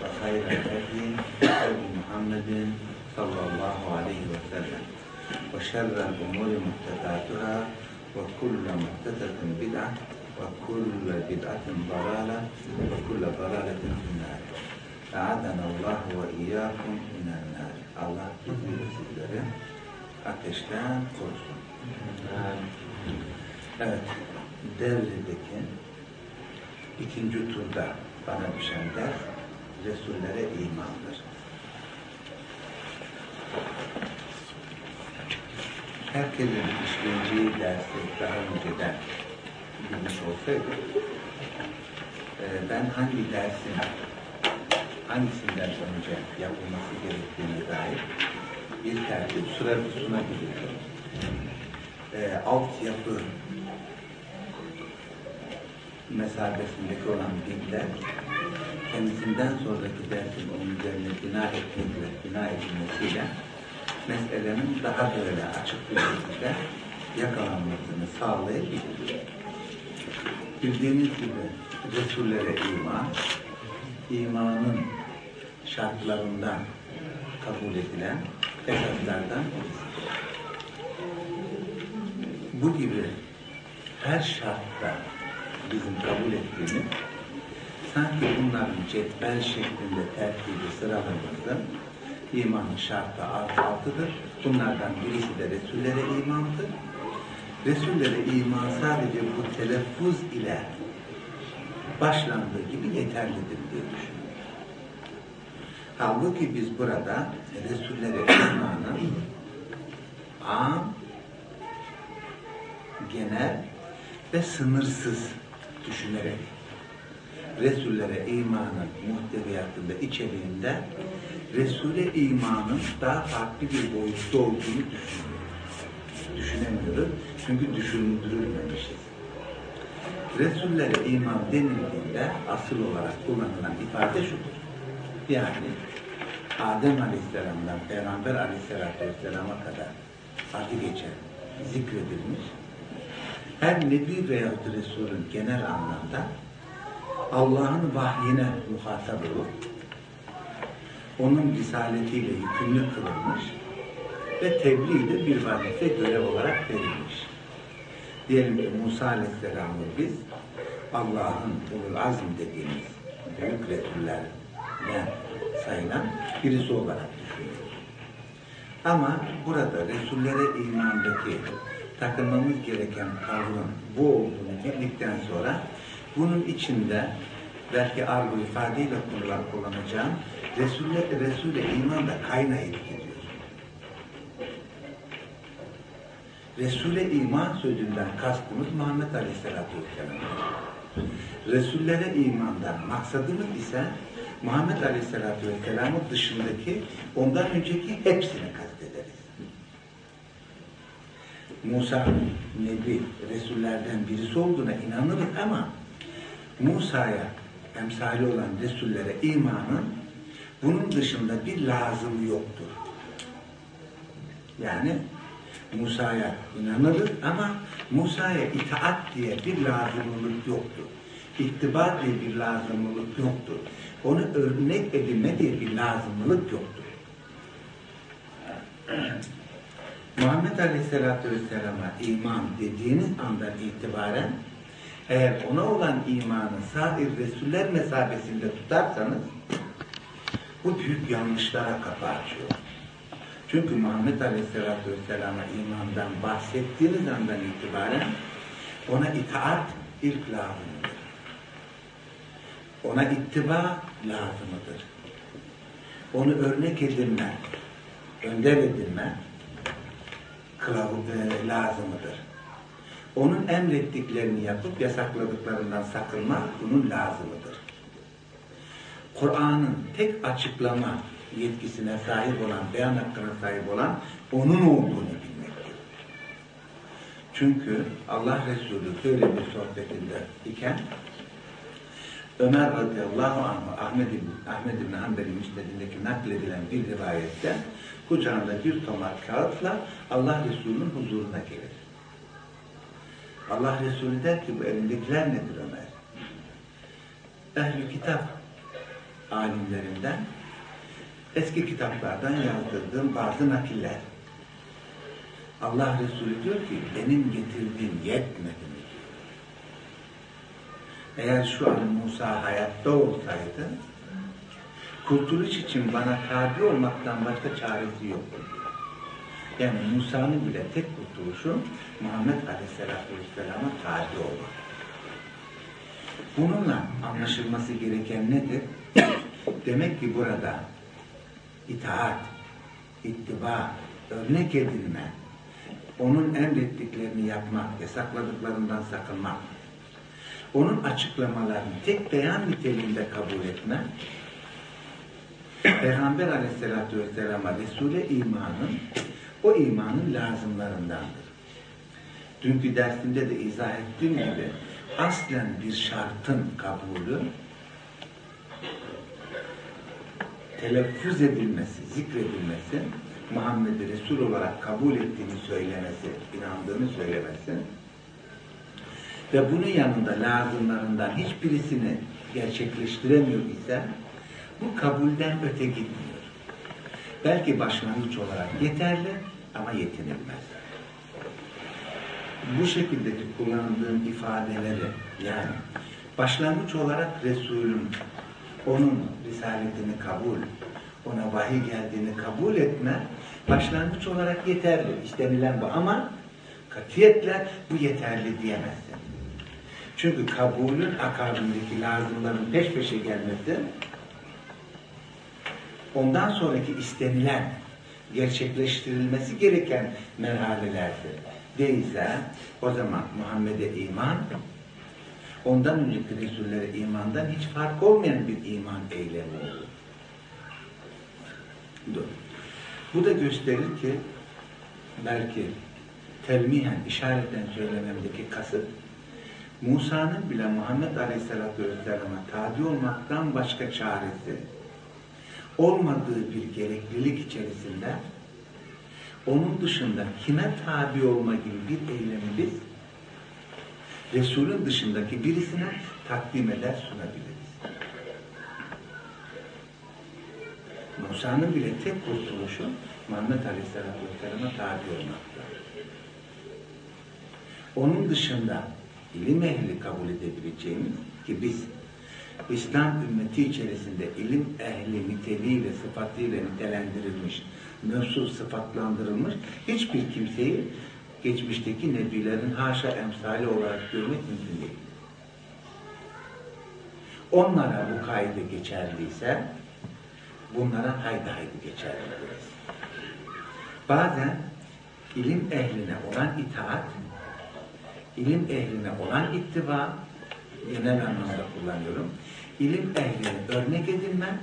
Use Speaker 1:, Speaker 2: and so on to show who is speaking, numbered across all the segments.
Speaker 1: وخير الهدي هدي محمد صلى الله عليه وسلم وشر الأمور محدثاتها وكل محدثة بدعة وكل بدعة ضلالة وكل ضلالة في النار أعاذنا الله وإياكم من النار Allah bizi ve sizleri ateşten korusun. Evet, Devri'deki ikinci turda bana düşen ders Resullere imandır. Herkesin işleyeceği dersi daha önceden bilmiş olsaydı e, ben hangi dersin hangisinden önce yapılması gerektiğine dair bir tertip sunabilirim. E, altyapı mesabesindeki olan bilgiler kendisinden sonraki dersin onun üzerine bina etmekle, bina edilmesiyle meselenin daha böyle açık bir şekilde yakalanmasını sağlayabilir. Bildiğiniz gibi Resullere iman, imanın şartlarından kabul edilen esaslardan. Bu gibi her şartta bizim kabul ettiğimiz sanki bunların cetvel şeklinde tertibi sıralamamızda imanın şartı artı altıdır. Bunlardan birisi de Resullere imandır. Resullere iman sadece bu telaffuz ile başlandığı gibi yeterlidir diye düşünüyorum. Halbuki biz burada Resullere imanın am, genel ve sınırsız düşünerek Resullere imanın muhteviyatında, içeriğinde Resul'e imanın daha farklı bir boyutta olduğunu düşünüyoruz. Düşünemiyoruz. Çünkü düşündürülmemişiz. Resullere iman denildiğinde asıl olarak kullanılan ifade şudur. Yani Adem Aleyhisselam'dan Peygamber Aleyhisselatü Vesselam'a kadar adı geçen, zikredilmiş her Nebi veya Resul'ün genel anlamda Allah'ın vahyine muhatap olup onun risaletiyle yükümlü kılınmış ve tebliğ de bir vazife görev olarak verilmiş. Diyelim ki Musa Aleyhisselam'ı biz Allah'ın ulul azm dediğimiz büyük Resullerden sayılan birisi olarak düşünüyoruz. Ama burada Resullere imandaki takılmamız gereken tavrın bu olduğunu bildikten sonra bunun içinde belki argo ifadeyle kullan, kullanacağım Resul'e, Resul'e iman da kaynayıp gidiyor. Resul'e iman sözünden kastımız Muhammed Aleyhisselatü Vesselam. Resullere imandan maksadımız ise Muhammed Aleyhisselatü Vesselam'ın dışındaki ondan önceki hepsini kastederiz. Musa Nebi, Resullerden birisi olduğuna inanırız ama Musa'ya emsali olan Resullere imanın bunun dışında bir lazımı yoktur. Yani Musa'ya inanırız ama Musa'ya itaat diye bir lazımlılık yoktur. İttiba diye bir lazımlılık yoktur. Onu örnek edilme diye bir lazımlılık yoktur. Muhammed Aleyhisselatü Vesselam'a iman dediğiniz andan itibaren eğer ona olan imanı sair Resuller mesabesinde tutarsanız bu büyük yanlışlara kapı açıyor. Çünkü Muhammed Aleyhisselatü Vesselam'a imandan bahsettiğiniz andan itibaren ona itaat ilk lazımdır. Ona ittiba lazımıdır. Onu örnek edilme, önder edilme kılavuz. Onun emrettiklerini yapıp yasakladıklarından sakınmak bunun lazımıdır. Kur'an'ın tek açıklama yetkisine sahip olan, beyan hakkına sahip olan onun olduğunu bilmektir. Çünkü Allah Resulü böyle bir sohbetinde iken Ömer radıyallahu anh Ahmed İbn, Ahmed İbn Hanbel'in müsnedindeki nakledilen bir rivayette kucağında bir tomar kağıtla Allah Resulü'nün huzuruna gelir. Allah Resulü der ki bu elindekiler nedir Ömer? Ehl-i kitap alimlerinden eski kitaplardan yazdırdığım bazı nakiller. Allah Resulü diyor ki benim getirdiğim yetmedi? Eğer şu an Musa hayatta olsaydı kurtuluş için bana tabi olmaktan başka çaresi yoktu. Yani Musa'nın bile tek kurtuluşu Muhammed Aleyhisselatü Vesselam'a tabi olmak. Bununla anlaşılması gereken nedir? Demek ki burada itaat, ittiba, örnek edilme, onun emrettiklerini yapmak, yasakladıklarından sakınmak, onun açıklamalarını tek beyan niteliğinde kabul etme, Peygamber aleyhissalatü vesselam'a Resul'e imanın, o imanın lazımlarındandır. Dünkü dersimde de izah ettiğim gibi aslen bir şartın kabulü telaffuz edilmesi, zikredilmesi, Muhammed'i Resul olarak kabul ettiğini söylemesi, inandığını söylemesi ve bunun yanında lazımlarından hiçbirisini gerçekleştiremiyor ise bu kabulden öte gitmiyor. Belki başlangıç olarak yeterli ama yetinilmez. Bu şekildeki kullandığım ifadeleri yani başlangıç olarak Resul'ün onun risaletini kabul, ona vahiy geldiğini kabul etme başlangıç olarak yeterli. İstenilen bu ama katiyetle bu yeterli diyemezsin. Çünkü kabulün akabindeki lazımların peş peşe gelmesi ondan sonraki istenilen gerçekleştirilmesi gereken merhalelerdir. Değilse o zaman Muhammed'e iman ondan önceki Resullere imandan hiç fark olmayan bir iman eylemi olur. Dur. Bu da gösterir ki belki telmihen, işareten söylememdeki kasıt Musa'nın bile Muhammed Aleyhisselatü Vesselam'a tabi olmaktan başka çaresi olmadığı bir gereklilik içerisinde onun dışında kime tabi olma gibi bir eylemi biz Resul'ün dışındaki birisine takdim eder sunabiliriz. Musa'nın bile tek kurtuluşu Muhammed Aleyhisselatü Vesselam'a tabi olmakta. Onun dışında ilim ehli kabul edebileceğimiz ki biz İslam ümmeti içerisinde ilim ehli niteliğiyle, sıfatıyla nitelendirilmiş, mevsul sıfatlandırılmış hiçbir kimseyi geçmişteki nebilerin haşa emsali olarak görmek mümkün değil. Onlara bu kaide geçerliyse bunlara haydi haydi geçerli deriz. Bazen ilim ehline olan itaat, ilim ehline olan ittiba, genel anlamda kullanıyorum, ilim ehlini örnek edilme,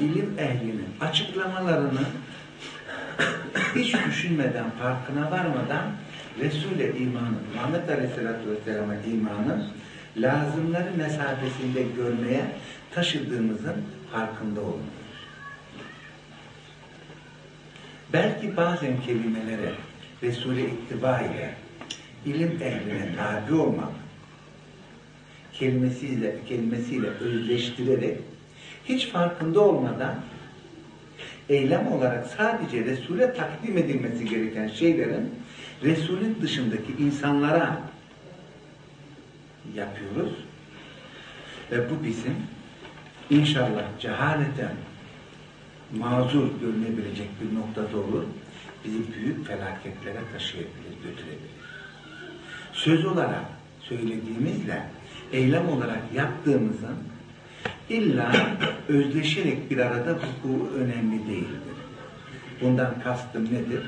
Speaker 1: ilim ehlinin açıklamalarını hiç düşünmeden, farkına varmadan Resul'e imanı, Muhammed Aleyhisselatü Vesselam'a imanı lazımları mesafesinde görmeye taşıdığımızın farkında olmalıdır. Belki bazen kelimelere Resul'e ittiba ile ilim ehline tabi olmak kelimesiyle, kelimesiyle özleştirerek hiç farkında olmadan eylem olarak sadece Resul'e takdim edilmesi gereken şeylerin Resul'ün dışındaki insanlara yapıyoruz. Ve bu bizim inşallah cehaleten mazur görünebilecek bir noktada olur. Bizi büyük felaketlere taşıyabilir, götürebilir. Söz olarak söylediğimizle eylem olarak yaptığımızın illa özleşerek bir arada hukuku önemli değildir. Bundan kastım nedir?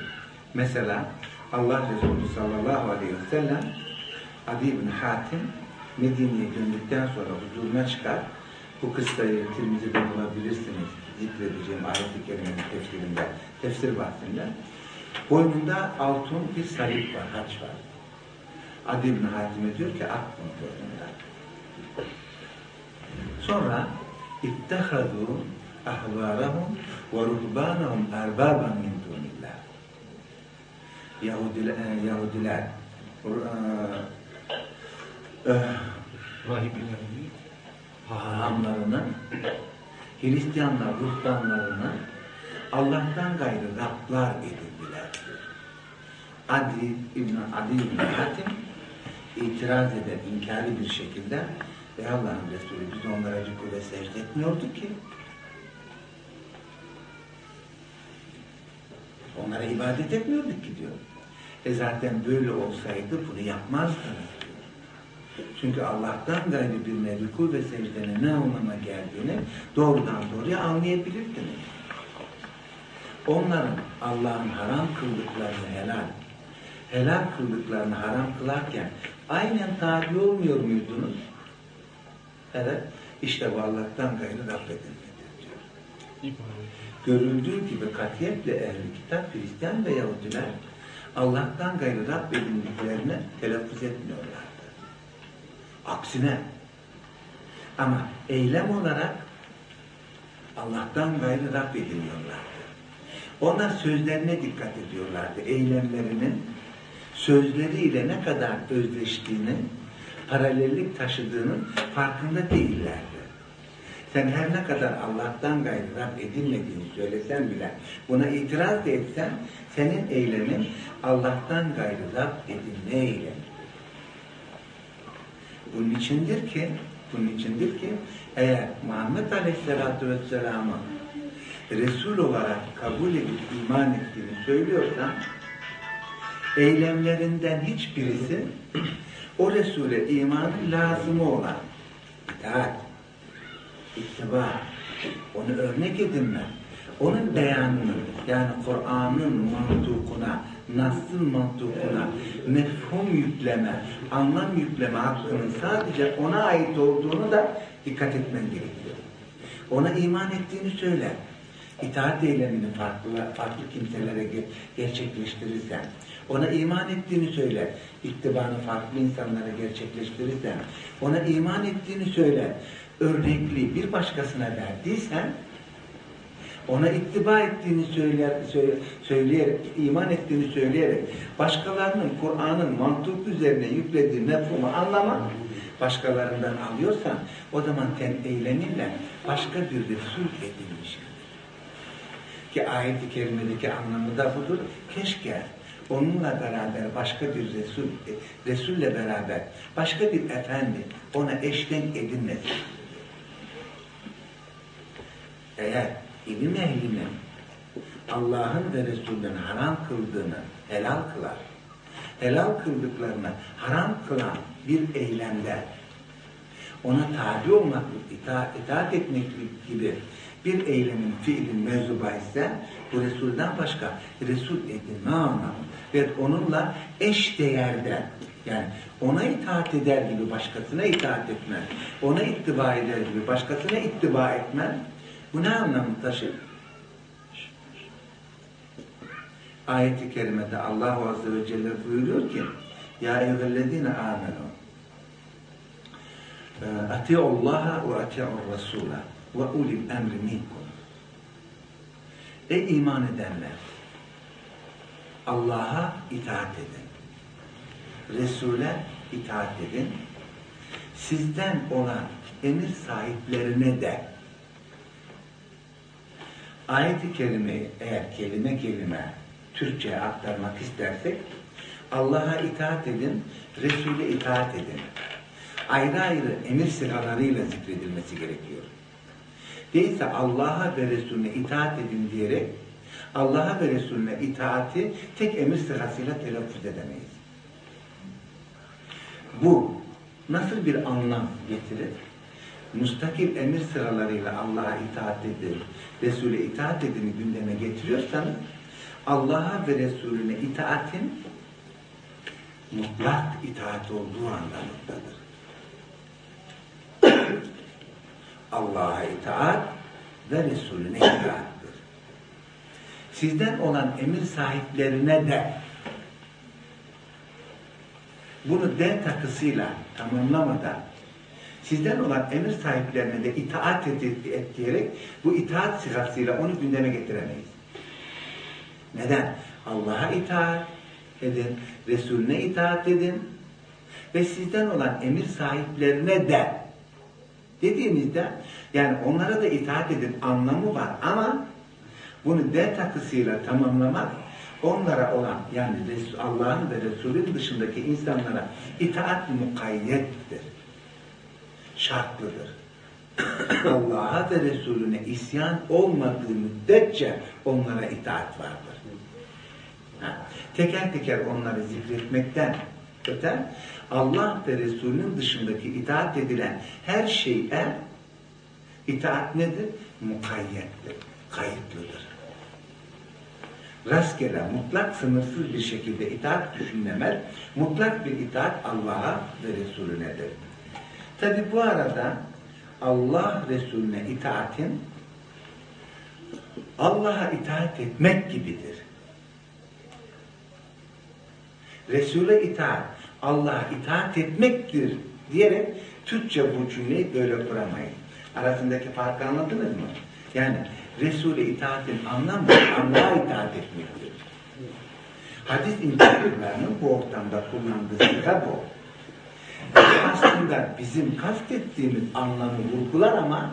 Speaker 1: Mesela Allah Resulü sallallahu aleyhi ve sellem Adi bin Hatim Medine'ye döndükten sonra huzuruna çıkar. Bu kıssayı Tirmizi'de bulabilirsiniz. Zikredeceğim ayet-i kerimenin tefsirinde, tefsir bahsinde. Boynunda altın bir salip var, haç var. Adi İbni Hatim'e diyor ki at bunu. Sonra ittehadu ahvarahum ve ruhbanahum erbaban min dunillah. Yahudiler, e, Yahudiler e,
Speaker 2: Rahiplerini
Speaker 1: hahamlarını, Hristiyanlar, ruhbanlarını Allah'tan gayrı Rablar edindiler. Adi İbn Adi İbn Hatim itiraz eder, inkari bir şekilde Ey Allah'ın Resulü biz onlara rükû ve secde etmiyorduk ki. Onlara ibadet etmiyorduk ki diyor. E zaten böyle olsaydı bunu yapmazdınız. Çünkü Allah'tan gayrı bir rükû ve secdenin ne anlama geldiğini doğrudan doğruya anlayabilirdiniz. Onların Allah'ın haram kıldıklarını helal, helal kıldıklarını haram kılarken aynen tabi olmuyor muydunuz? Evet, işte bu Allah'tan gayrı edilmedi diyor. Görüldüğü gibi katiyetle ehli kitap, Hristiyan ve Yahudiler Allah'tan gayrı Rab edindiklerini telaffuz etmiyorlardı. Aksine ama eylem olarak Allah'tan gayrı Rab ediniyorlardı. Onlar sözlerine dikkat ediyorlardı. Eylemlerinin sözleriyle ne kadar özleştiğini, paralellik taşıdığının farkında değillerdi. Sen her ne kadar Allah'tan gayrı Rab edinmediğini söylesen bile, buna itiraz da etsen, senin eylemin Allah'tan gayrı Rab edinme eylemi. Bunun içindir ki, bunun içindir ki, eğer Muhammed Aleyhisselatü Vesselam'ı Resul olarak kabul edip iman ettiğini söylüyorsan, eylemlerinden hiçbirisi o Resul'e imanın lazımı olan itaat, ittiba, onu örnek edinme, onun beyanını yani Kur'an'ın mantukuna, Nas'ın mantukuna mefhum yükleme, anlam yükleme hakkının sadece ona ait olduğunu da dikkat etmen gerekiyor. Ona iman ettiğini söyle. İtaat eylemini farklı, farklı kimselere ge- gerçekleştirirsen, ona iman ettiğini söyle, ittibanı farklı insanlara gerçekleştirirsen, ona iman ettiğini söyle, örnekliği bir başkasına verdiysen, ona ittiba ettiğini söyler, söyle, söyleyerek, iman ettiğini söyleyerek, başkalarının Kur'an'ın mantık üzerine yüklediği mefhumu anlama, başkalarından alıyorsan, o zaman sen eyleminle başka bir Resul edilmişsin. Ki ayet-i kerimedeki anlamı da budur. Keşke onunla beraber başka bir Resul, Resul'le beraber başka bir efendi ona eşten edinmesin. Eğer ilim ehlinin Allah'ın ve Resul'ün haram kıldığını helal kılar, helal kıldıklarını haram kılan bir eylemde ona tabi olmak, ita itaat etmek gibi bir eylemin, fiilin mevzu bahisse bu Resul'den başka Resul edinme anlamı ve onunla eş değerde yani ona itaat eder gibi başkasına itaat etme, ona ittiba eder gibi başkasına ittiba etme bu ne anlamı taşır? Ayet-i kerimede Allah Azze ve Celle buyuruyor ki Ya eyyühellezine amenu Ati'ullaha ve ati'ur Rasula ve ulil emri minkum. Ey iman edenler! Allah'a itaat edin. Resul'e itaat edin. Sizden olan emir sahiplerine de ayet-i kerimeyi eğer kelime kelime Türkçe'ye aktarmak istersek Allah'a itaat edin, Resul'e itaat edin. Ayrı ayrı emir sıralarıyla zikredilmesi gerekiyor. Değilse Allah'a ve Resulüne itaat edin diyerek Allah'a ve Resulüne itaati tek emir sırasıyla telaffuz edemeyiz. Bu nasıl bir anlam getirir? Müstakil emir sıralarıyla Allah'a itaat edin, Resul'e itaat edin gündeme getiriyorsanız Allah'a ve Resulüne itaatin mutlak itaat olduğu anlamındadır. Allah'a itaat ve Resulüne itaattır. Sizden olan emir sahiplerine de bunu D takısıyla tamamlamadan sizden olan emir sahiplerine de itaat et, diyerek bu itaat sıfatıyla onu gündeme getiremeyiz. Neden? Allah'a itaat edin, Resulüne itaat edin ve sizden olan emir sahiplerine de dediğimizde yani onlara da itaat edin anlamı var ama bunu D takısıyla tamamlamak onlara olan yani Allah'ın ve Resulün dışındaki insanlara itaat mukayyettir. Şartlıdır. Allah'a ve Resulüne isyan olmadığı müddetçe onlara itaat vardır. Ha. Teker teker onları zikretmekten öte Allah ve Resulünün dışındaki itaat edilen her şeye itaat nedir? Mukayyettir, kayıtlıdır rastgele, mutlak, sınırsız bir şekilde itaat düşünülemez. Mutlak bir itaat Allah'a ve Resulünedir. Tabi bu arada Allah Resulüne itaatin Allah'a itaat etmek gibidir. Resul'e itaat, Allah'a itaat etmektir diyerek Türkçe bu cümleyi böyle kuramayız. Arasındaki farkı anladınız mı? Yani Resul'e itaatin anlamı Allah'a itaat etmektir. Hadis inkarcılarının bu ortamda kullandığı siga bu. Aslında bizim kastettiğimiz anlamı vurgular ama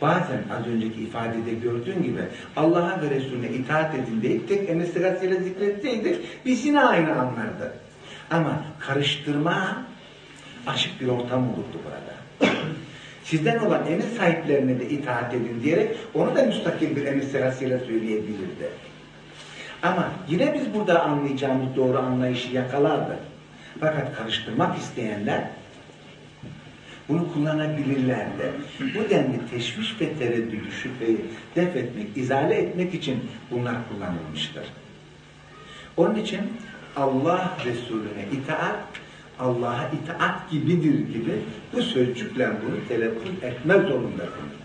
Speaker 1: bazen az önceki ifadede gördüğün gibi Allah'a ve Resulüne itaat edin deyip tek emir sırasıyla zikretseydik biz yine aynı anlardık. Ama karıştırma açık bir ortam olurdu burada sizden olan emir sahiplerine de itaat edin diyerek onu da müstakil bir emir sırasıyla söyleyebilirdi. Ama yine biz burada anlayacağımız doğru anlayışı yakalardı. Fakat karıştırmak isteyenler bunu kullanabilirlerdi. Bu denli teşviş ve tereddüdü, şüpheyi def etmek, izale etmek için bunlar kullanılmıştır. Onun için Allah Resulüne itaat Allah'a itaat gibidir gibi bu sözcükle bunu telaffuz etme zorundasınız.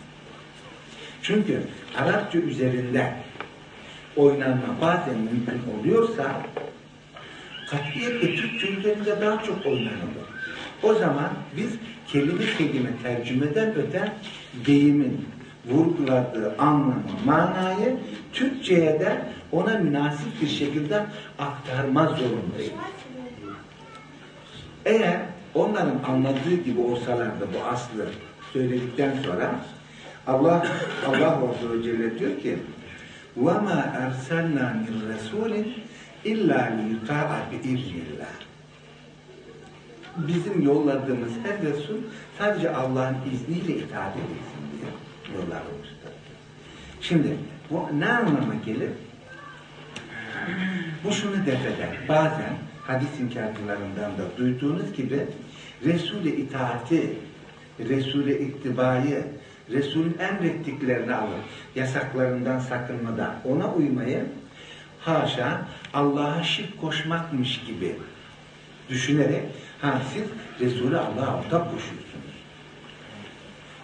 Speaker 1: Çünkü Arapça üzerinde oynanma bazen mümkün oluyorsa katiyetle Türkçe üzerinde daha çok oynanılır. O zaman biz kelime kelime tercümeden öte deyimin vurguladığı anlamı, manayı Türkçe'ye de ona münasip bir şekilde aktarma zorundayız. Eğer onların anladığı gibi olsalardı bu aslı söyledikten sonra Allah Allah Azze ve Celle diyor ki وَمَا اَرْسَلْنَا مِنْ رَسُولٍ اِلَّا لِيُطَاعَ بِاِذْنِ Bizim yolladığımız her Resul sadece Allah'ın izniyle itaat edilsin diye yollanmıştır. Şimdi bu ne anlama gelir? Bu şunu defeder. Bazen hadis inkarcılarından da duyduğunuz gibi Resul'e itaati, Resul'e ittibayı, Resul'ün emrettiklerini alır. Yasaklarından sakınmadan ona uymayı haşa Allah'a şirk koşmakmış gibi düşünerek ha siz Resul'e Allah'a ortak koşuyorsunuz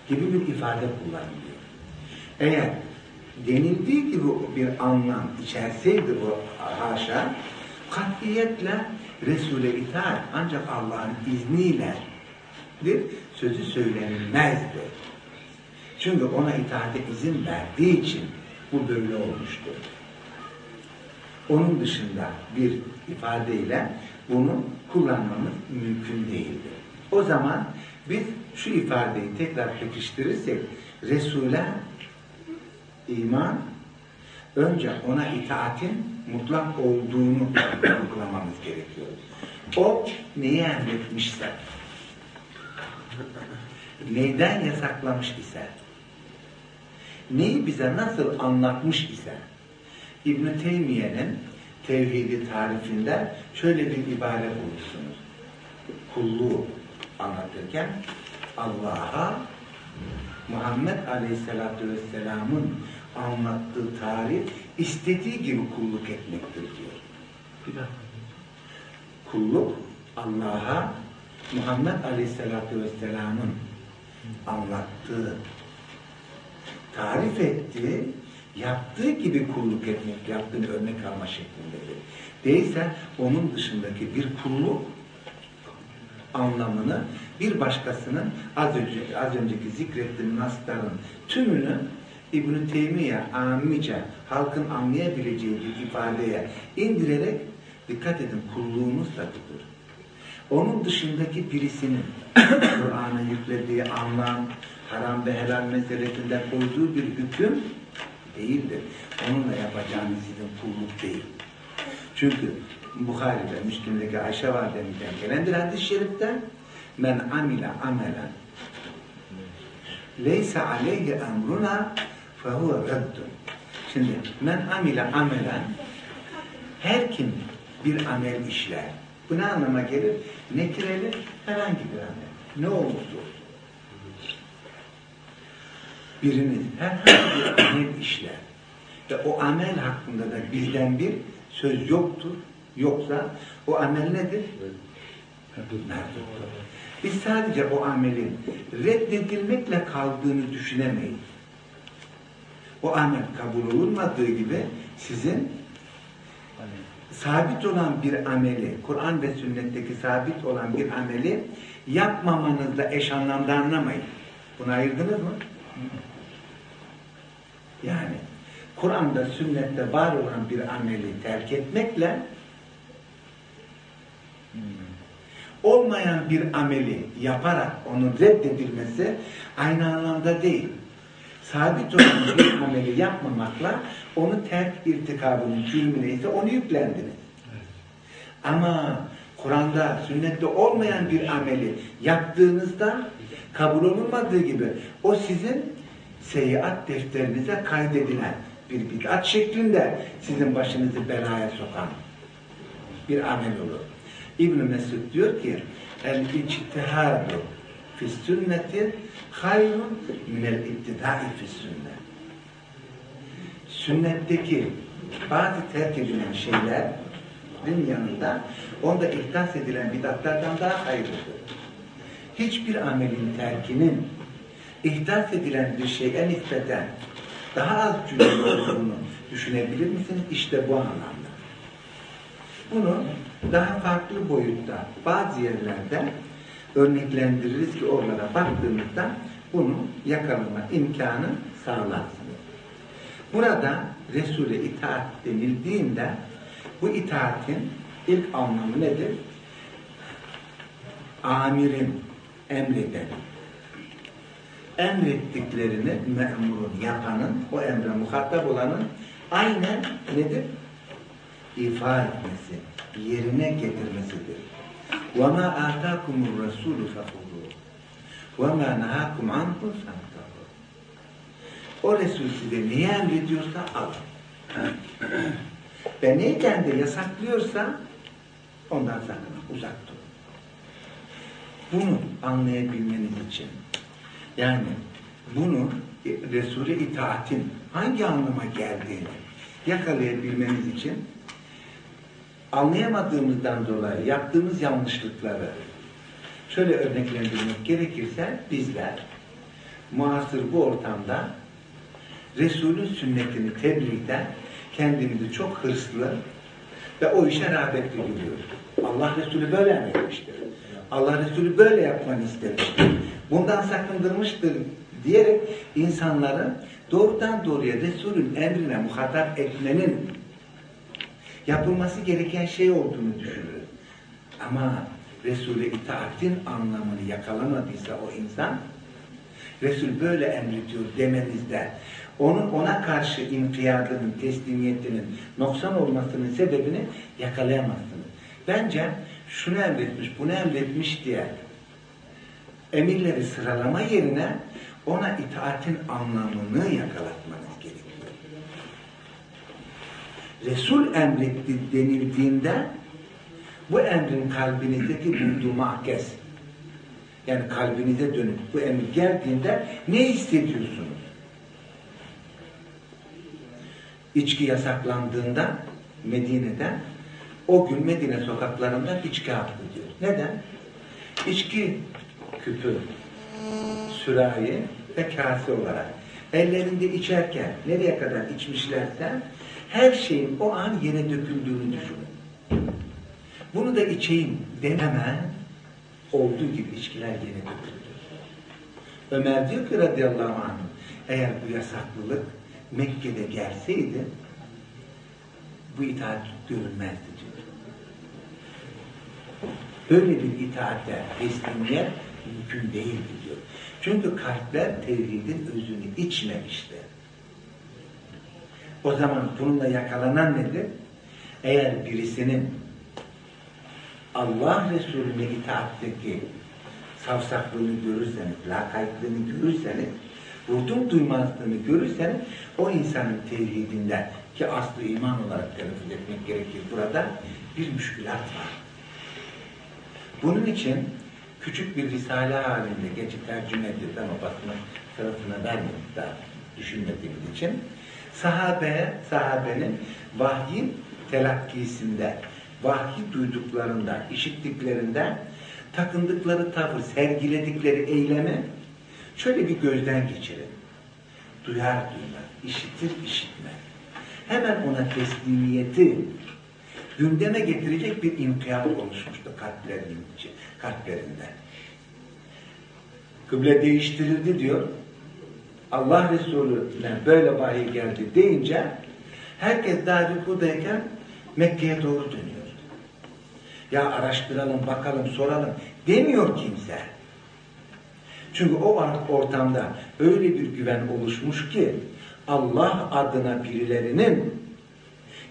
Speaker 1: gibi bir ifade kullanılıyor. Eğer denildiği gibi bir anlam içerseydi bu haşa katiyetle Resul'e itaat ancak Allah'ın izniyle sözü söylenilmezdi. Çünkü ona itaate izin verdiği için bu böyle olmuştur. Onun dışında bir ifadeyle bunu kullanmamız mümkün değildi. O zaman biz şu ifadeyi tekrar pekiştirirsek Resul'e iman önce ona itaatin mutlak olduğunu vurgulamamız gerekiyor. O neyi emretmişse, neyden yasaklamış ise, neyi bize nasıl anlatmış ise, İbn-i Teymiye'nin tevhidi tarifinde şöyle bir ibare bulursunuz. Kulluğu anlatırken Allah'a Muhammed Aleyhisselatü Vesselam'ın anlattığı tarih istediği gibi kulluk etmektir diyor. Bir. Kulluk Allah'a Muhammed Aleyhisselatü Vesselam'ın anlattığı, tarif ettiği, yaptığı gibi kulluk etmek, yaptığını örnek alma şeklindedir. Değilse onun dışındaki bir kulluk anlamını bir başkasının az önce az önceki zikrettiğim nasların tümünü İbn-i Teymiye amice halkın anlayabileceği bir ifadeye indirerek dikkat edin kulluğumuz da budur. Onun dışındaki birisinin Kur'an'a yüklediği anlam, haram ve helal meselesinde koyduğu bir hüküm değildir. Onunla yapacağınız sizin kulluk değil. Çünkü Bukhari'de, Müslim'deki Ayşe Validemizden gelen bir hadis-i şerifte men amile amelen leysa aleyhi emruna fehuve reddun. Şimdi men amile amelen her kim bir amel işler. Bu ne anlama gelir? Nekireli herhangi bir amel. Ne olursa olsun. Biriniz herhangi bir amel işler. Ve o amel hakkında da bizden bir söz yoktur. Yoksa o amel nedir? Merduttur. Biz sadece o amelin reddedilmekle kaldığını düşünemeyiz. O amel kabul olunmadığı gibi sizin sabit olan bir ameli, Kur'an ve sünnetteki sabit olan bir ameli yapmamanızla eş anlamda anlamayın. Bunu ayırdınız mı? Yani Kur'an'da, sünnette var olan bir ameli terk etmekle olmayan bir ameli yaparak onun reddedilmesi aynı anlamda değil. Sabit olan bir ameli yapmamakla onu terk irtikabının cürmüne ise onu yüklendiniz. Ama Kur'an'da, sünnette olmayan bir ameli yaptığınızda kabul olunmadığı gibi o sizin seyiat defterinize kaydedilen bir bid'at şeklinde sizin başınızı belaya sokan bir amel olur. İbn Mesud diyor ki el ictihadu fi sünneti hayrun minel ittidai fi sünnet. Sünnetteki bazı terk edilen şeylerin yanında onda ihdas edilen bidatlardan daha hayırlıdır. Hiçbir amelin terkinin ihdas edilen bir şeye nispeten daha az cümle olduğunu düşünebilir misiniz? İşte bu anlamda. Bunu daha farklı boyutta bazı yerlerde örneklendiririz ki oralara baktığımızda bunu yakalama imkanı sağlarsınız. Burada Resul'e itaat denildiğinde bu itaatin ilk anlamı nedir? Amirin, emredenin, emrettiklerini memurun, yapanın, o emre muhatap olanın aynen nedir? İfa etmesi, yerine getirmesidir. وَمَا آتَاكُمُ الرَّسُولُ فَخُذُوهُ وَمَا نَهَاكُمْ عَنْهُ فَانْتَهُوا O Resul size neyi emrediyorsa alın. Ve neyden de yasaklıyorsa ondan sakın uzak durun. Bunu anlayabilmeniz için yani bunu Resul'e itaatin hangi anlama geldiğini yakalayabilmeniz için anlayamadığımızdan dolayı yaptığımız yanlışlıkları şöyle örneklendirmek gerekirse bizler muasır bu ortamda Resul'ün sünnetini tebliğden kendimizi çok hırslı ve o işe rağbetli görüyoruz. Allah Resulü böyle emretmiştir. Allah Resulü böyle yapmanı istemiştir. Bundan sakındırmıştır diyerek insanları doğrudan doğruya Resul'ün emrine muhatap etmenin yapılması gereken şey olduğunu düşünürüz. Ama Resul'e itaatin anlamını yakalamadıysa o insan Resul böyle emrediyor demenizde onun ona karşı inkiyadının, teslimiyetinin noksan olmasının sebebini yakalayamazsınız. Bence şunu emretmiş, bunu emretmiş diye emirleri sıralama yerine ona itaatin anlamını yakalatmanız gerekiyor. Resul emretti denildiğinde bu emrin kalbinizdeki bulduğu mahkes yani kalbinize dönüp bu emir geldiğinde ne hissediyorsunuz? İçki yasaklandığında Medine'de o gün Medine sokaklarında içki diyor. Neden? İçki küpü sürahi ve kase olarak ellerinde içerken nereye kadar içmişlerse her şeyin o an yere döküldüğünü düşünün. Bunu da içeyim denemen olduğu gibi içkiler yere döküldü. Ömer diyor ki radıyallahu anh eğer bu yasaklılık Mekke'de gelseydi bu itaat görülmezdi diyor. Böyle bir itaatte teslimiyet mümkün değildi diyor. Çünkü kalpler tevhidin özünü içmemişti. O zaman bununla yakalanan nedir? Eğer birisinin Allah Resulüne itaatteki savsaklığını görürseniz, lakaytlığını görürseniz, vurdum duymazlığını görürseniz o insanın tevhidinden ki aslı iman olarak telaffuz etmek gerekir burada bir müşkülat var. Bunun için küçük bir risale halinde geçi tercüme edildi ama basına tarafına vermedik daha düşünmediğimiz için sahabe, sahabenin vahyin telakkisinde, vahyi duyduklarında, işittiklerinde takındıkları tavır, sergiledikleri eylemi şöyle bir gözden geçirin. Duyar duymaz, işitir işitmez. Hemen ona teslimiyeti gündeme getirecek bir inkiyat oluşmuştu kalplerinin, kalplerinde. Kıble değiştirildi diyor. Allah Resulü'ne böyle vahiy geldi deyince herkes daha rükudayken Mekke'ye doğru dönüyor. Ya araştıralım, bakalım, soralım demiyor kimse. Çünkü o ortamda öyle bir güven oluşmuş ki Allah adına birilerinin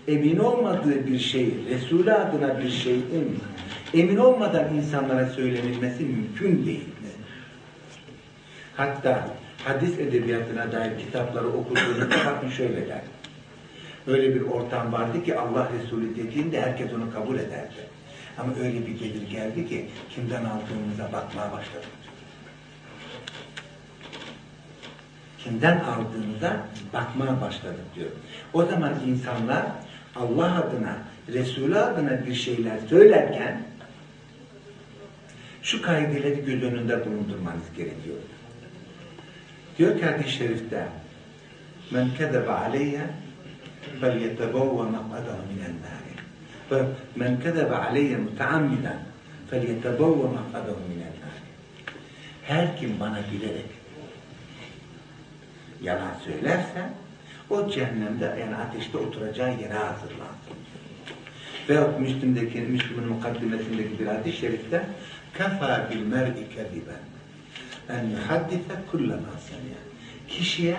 Speaker 1: emin olmadığı bir şeyi, Resulü adına bir şeyin emin olmadan insanlara söylenilmesi mümkün değildi. Hatta hadis edebiyatına dair kitapları okuduğunuzda bakın şöyle der. Öyle bir ortam vardı ki Allah Resulü dediğinde herkes onu kabul ederdi. Ama öyle bir gelir geldi ki kimden aldığımıza bakmaya başladık. Kimden aldığımıza bakmaya başladık diyor. O zaman insanlar Allah adına, Resulü adına bir şeyler söylerken şu kaideleri göz önünde bulundurmanız gerekiyor. Diyor ki hadis-i şerifte men kezebe aleyye fel yetebevve maqadahu minen nâri men kezebe aleyye muteammiden fel yetebevve maqadahu minen nâri her kim bana bilerek yalan söylerse o cehennemde yani ateşte oturacağı yere hazırlansın. Veyahut Müslüm'deki, Müslüm'ün mukaddimesindeki bir hadis-i şerifte kafa bil mer'i kediben en yuhaddise kullama semiye. Kişiye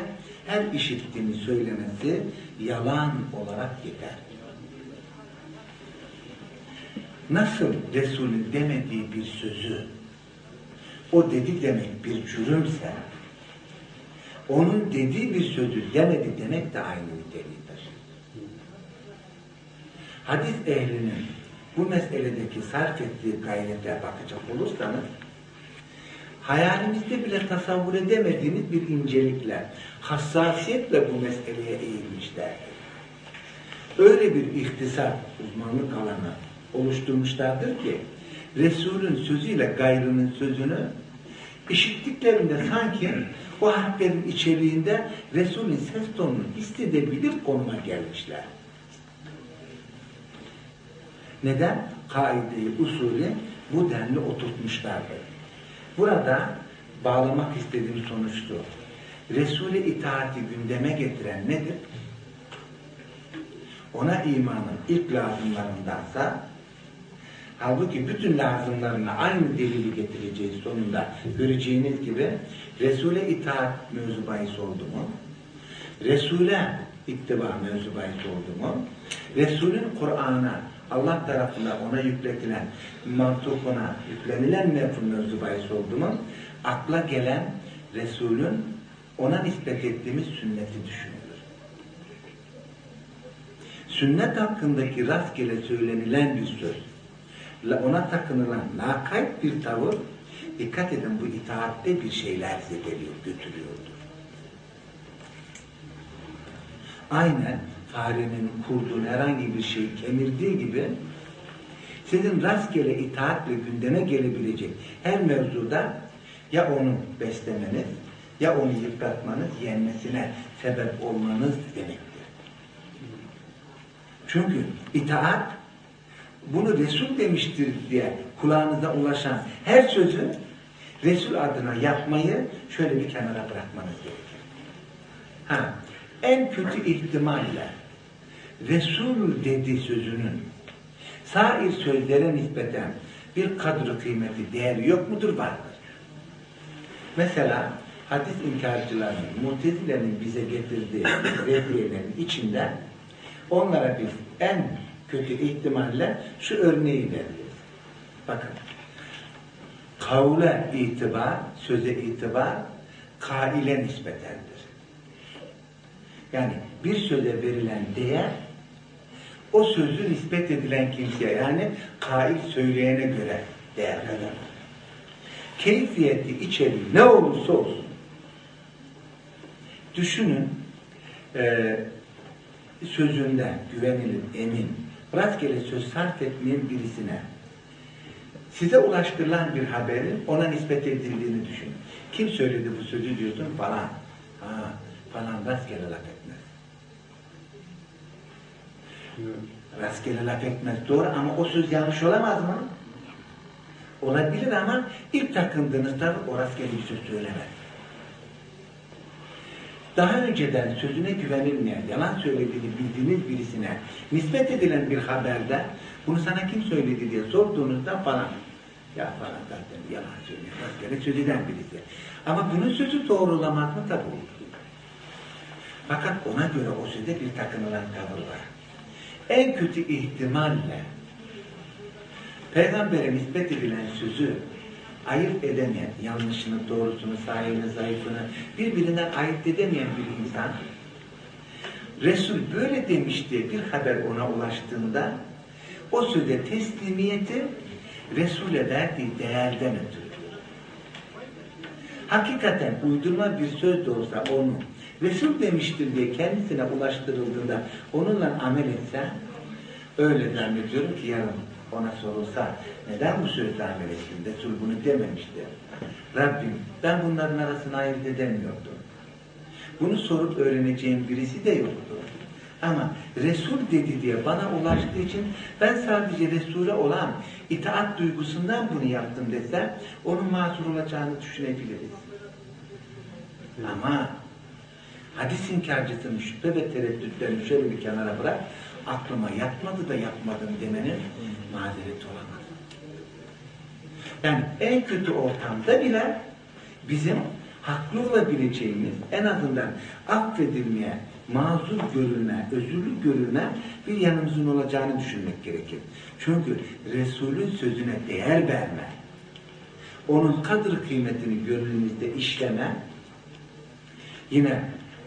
Speaker 1: her işittiğini söylemesi yalan olarak yeter. Nasıl Resul'ün demediği bir sözü o dedi demek bir cürümse onun dediği bir sözü demedi demek de aynı niteliğidir. Hadis ehlinin bu meseledeki sarf ettiği gayrete bakacak olursanız hayalimizde bile tasavvur edemediğiniz bir incelikle, hassasiyetle bu meseleye eğilmişlerdir. Öyle bir ihtisar, uzmanlık alanı oluşturmuşlardır ki Resul'ün sözüyle gayrının sözünü işittiklerinde sanki o harflerin içeriğinde Resul'ün ses tonunu hissedebilir konuma gelmişler. Neden? Kaideyi, usulü bu denli oturtmuşlardır. Burada bağlamak istediğim sonuçtu. Resul'e itaati gündeme getiren nedir? Ona imanın ilk lazımlarındansa halbuki bütün lazımlarına aynı delili getireceğiz sonunda göreceğiniz gibi Resul'e itaat mevzu bahis oldu mu? Resul'e ittiba mevzu bahis oldu mu? Resul'ün Kur'an'a Allah tarafından ona yükletilen mantukuna yüklenilen mefhum mevzu bahis oldu mu? Akla gelen Resul'ün ona nispet ettiğimiz sünneti düşünülür. Sünnet hakkındaki rastgele söylenilen bir söz, ona takınılan lakayt bir tavır, dikkat edin bu itaatte bir şeyler zedeliyor, götürüyordur. Aynen farenin, kurdun herhangi bir şeyi kemirdiği gibi sizin rastgele itaatle gündeme gelebilecek her mevzuda Ya onu beslemeniz, ya onu yıpratmanız, yenmesine sebep olmanız demektir. Çünkü itaat bunu Resul demiştir diye kulağınıza ulaşan her sözü Resul adına yapmayı şöyle bir kenara bırakmanız gerekir. Ha, en kötü ihtimalle Resul dedi sözünün sair sözlere nispeten bir kadro kıymeti, değeri yok mudur? Vardır. Mesela hadis inkarcılarının, mutezilerin bize getirdiği reddiyelerin içinde onlara biz en kötü ihtimalle şu örneği veriyoruz. Bakın. Kavle itibar, söze itibar, kaile nispetendir. Yani bir söze verilen değer o sözü nispet edilen kimseye yani kail söyleyene göre değer kazanır. Keyfiyeti, içeriği ne olursa olsun. Düşünün e, sözünden güvenilir, emin, rastgele söz sarf etmeyen birisine size ulaştırılan bir haberin ona nispet edildiğini düşünün. Kim söyledi bu sözü diyorsun falan. Ha, falan rastgele laf etmez. Rastgele laf etmez. Doğru ama o söz yanlış olamaz mı? Olabilir ama ilk takındığınız tavır o rastgele bir söz söylemez. Daha önceden sözüne güvenilmeyen, yalan söylediğini bildiğiniz birisine nispet edilen bir haberde bunu sana kim söyledi diye sorduğunuzda falan ya falan zaten yalan söylüyor, rastgele söz eden birisi. Ama bunun sözü doğrulamak mı? Tabii olur. Fakat ona göre o sözde bir takınılan tavır var. En kötü ihtimalle Peygamber'e nispet edilen sözü ayırt edemeyen, yanlışını, doğrusunu, sahibini, zayıfını birbirinden ayırt edemeyen bir insan Resul böyle demişti bir haber ona ulaştığında o söze teslimiyeti Resul'e verdiği değerden ötürü. Hakikaten uydurma bir söz de olsa onu Resul demiştir diye kendisine ulaştırıldığında onunla amel etse öyle zannediyorum ki yarın ona sorulsa neden bu sözle amel ettin? Resul bunu dememişti. Rabbim ben bunların arasını ayırt edemiyordum. Bunu sorup öğreneceğim birisi de yoktu. Ama Resul dedi diye bana ulaştığı için ben sadece Resul'e olan itaat duygusundan bunu yaptım dese onun mazur olacağını düşünebiliriz. Ama hadis inkarcısının şüphe ve tereddütlerini şöyle bir kenara bırak aklıma yatmadı da yapmadım demenin mazereti olamaz. Yani en kötü ortamda bile bizim haklı olabileceğimiz en azından affedilmeye, mazur görülme, özürlü görülme bir yanımızın olacağını düşünmek gerekir. Çünkü Resul'ün sözüne değer verme, onun kadır kıymetini gönlümüzde işleme, yine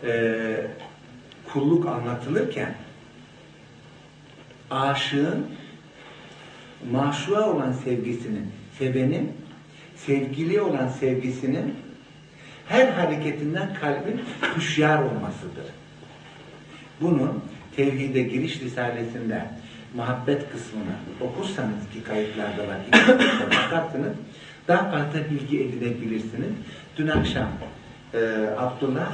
Speaker 1: e, kulluk anlatılırken aşığın maşua olan sevgisinin, sevenin sevgili olan sevgisinin her hareketinden kalbin hüşyar olmasıdır. Bunun Tevhide Giriş Risalesi'nde muhabbet kısmını okursanız ki kayıtlarda var, bakarsınız daha fazla bilgi edinebilirsiniz. Dün akşam e, Abdullah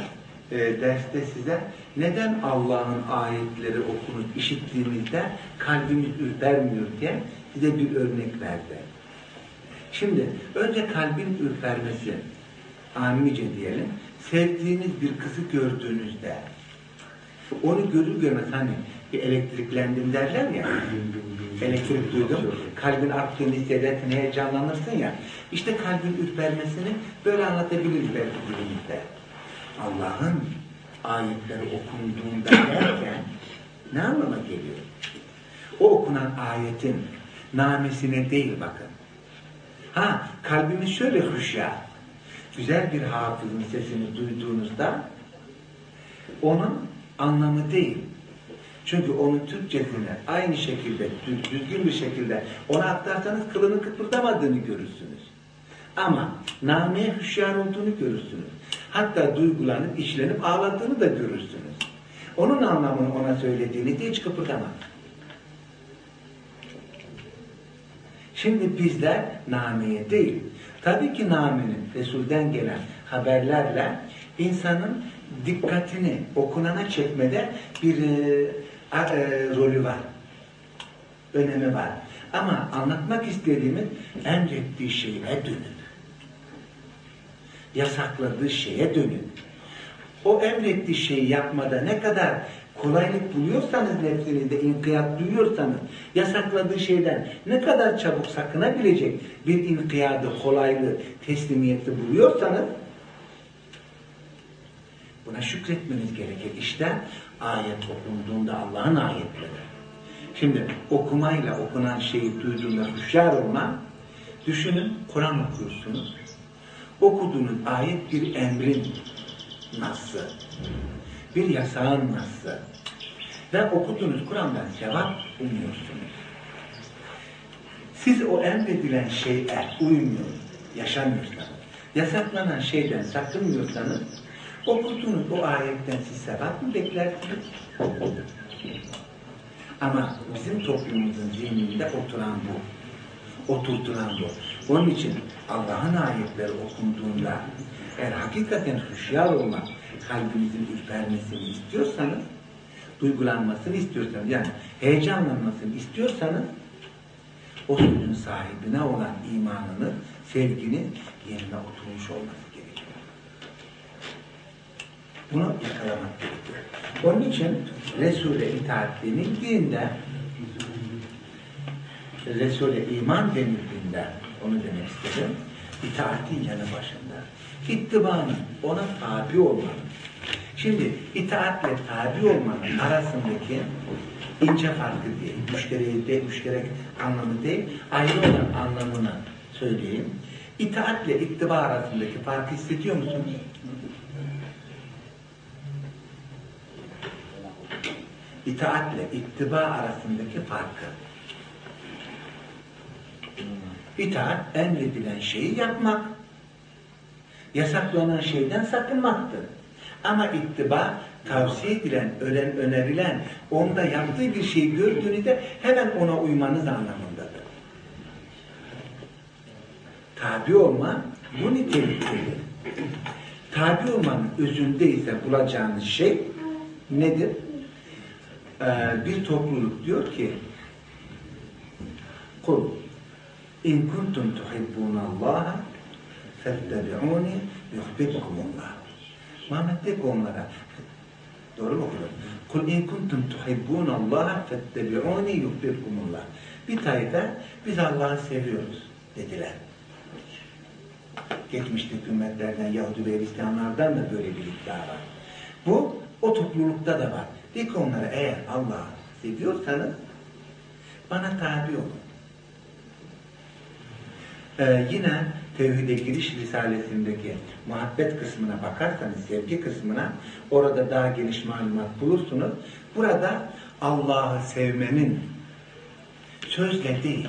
Speaker 1: e, derste size neden Allah'ın ayetleri okunup işittiğimizde kalbimiz ürpermiyor diye size bir örnek verdi. Şimdi önce kalbin ürpermesi, amice diyelim, sevdiğiniz bir kızı gördüğünüzde onu görür görmez hani bir elektriklendim derler ya elektrik duydum kalbin arttığını hissedersin heyecanlanırsın ya. İşte kalbin ürpermesini böyle anlatabiliriz belki dilimizde Allah'ın ayetleri okunduğunda derken ne anlama geliyor? O okunan ayetin namesine değil bakın. Ha kalbimiz şöyle hüşya. Güzel bir hafızın sesini duyduğunuzda onun anlamı değil. Çünkü onun Türkçesini aynı şekilde, düzgün bir şekilde ona aktarsanız kılını kıpırdamadığını görürsünüz. Ama nameye hüşyar olduğunu görürsünüz. Hatta duygulanıp, işlenip ağladığını da görürsünüz. Onun anlamını ona söylediğini de hiç kıpırdamaz. Şimdi bizler nameye değil, Tabii ki naminin, Resul'den gelen haberlerle insanın dikkatini okunana çekmede bir e, e, rolü var. Önemi var. Ama anlatmak istediğimiz emrettiği şeye dönük. Yasakladığı şeye dönük. O emrettiği şeyi yapmada ne kadar kolaylık buluyorsanız nefsinizde inkiyat duyuyorsanız yasakladığı şeyden ne kadar çabuk sakınabilecek bir inkiyadı, kolaylığı, teslimiyeti buluyorsanız buna şükretmeniz gerekir. İşte ayet okunduğunda Allah'ın ayetleri. Şimdi okumayla okunan şeyi duyduğunda hüşyar olma, düşünün Kur'an okuyorsunuz. Okuduğunuz ayet bir emrin nasıl, bir yasağın nasıl ve okuduğunuz Kur'an'dan sevap umuyorsunuz. Siz o emredilen şeye uymuyor, yaşamıyorsanız, yasaklanan şeyden sakınmıyorsanız, okuduğunuz o ayetten siz sevap mı beklersiniz? Ama bizim toplumumuzun zihninde oturan bu. Oturtulan bu. Onun için Allah'ın ayetleri okunduğunda eğer hakikaten hüşyar olmak, kalbinizin ürpermesini istiyorsanız, duygulanmasını istiyorsanız, yani heyecanlanmasını istiyorsanız, o sözün sahibine olan imanını, sevginin yerine oturmuş olması gerekiyor. Bunu yakalamak gerekiyor. Onun için Resul'e itaat denildiğinde Resul'e iman denildiğinde onu demek istedim. İtaatin yanı başında. İttibanın, ona tabi olmanın. Şimdi itaatle tabi olmanın arasındaki ince farkı değil, müşterek, de, müşterek anlamı değil, ayrı olan anlamını söyleyeyim. İtaatle ittiba arasındaki farkı hissediyor musunuz? İtaatle ittiba arasındaki farkı. İtaat emredilen şeyi yapmak. Yasaklanan şeyden sakınmaktır. Ama ittiba tavsiye edilen, ölen, önerilen, onda yaptığı bir şeyi gördüğünüzde hemen ona uymanız anlamındadır. Tabi olma bu niteliktedir. Tabi olmanın özünde ise bulacağınız şey nedir? Ee, bir topluluk diyor ki kul in kuntum tuhibbunallaha fettebi'uni yuhbibkumullah Muhammed de ki onlara doğru mu okudum? Kul in kuntum tuhibbunallaha fettebi'uni yuhbibkumullah bir tayfa biz Allah'ı seviyoruz dediler. Geçmişteki ümmetlerden Yahudi ve Hristiyanlardan da böyle bir iddia var. Bu o toplulukta da var. De ki onlara eğer Allah'ı seviyorsanız bana tabi olun. Ee, yine Tevhide Giriş Risalesindeki muhabbet kısmına bakarsanız, sevgi kısmına orada daha geniş malumat bulursunuz. Burada Allah'ı sevmenin sözle değil,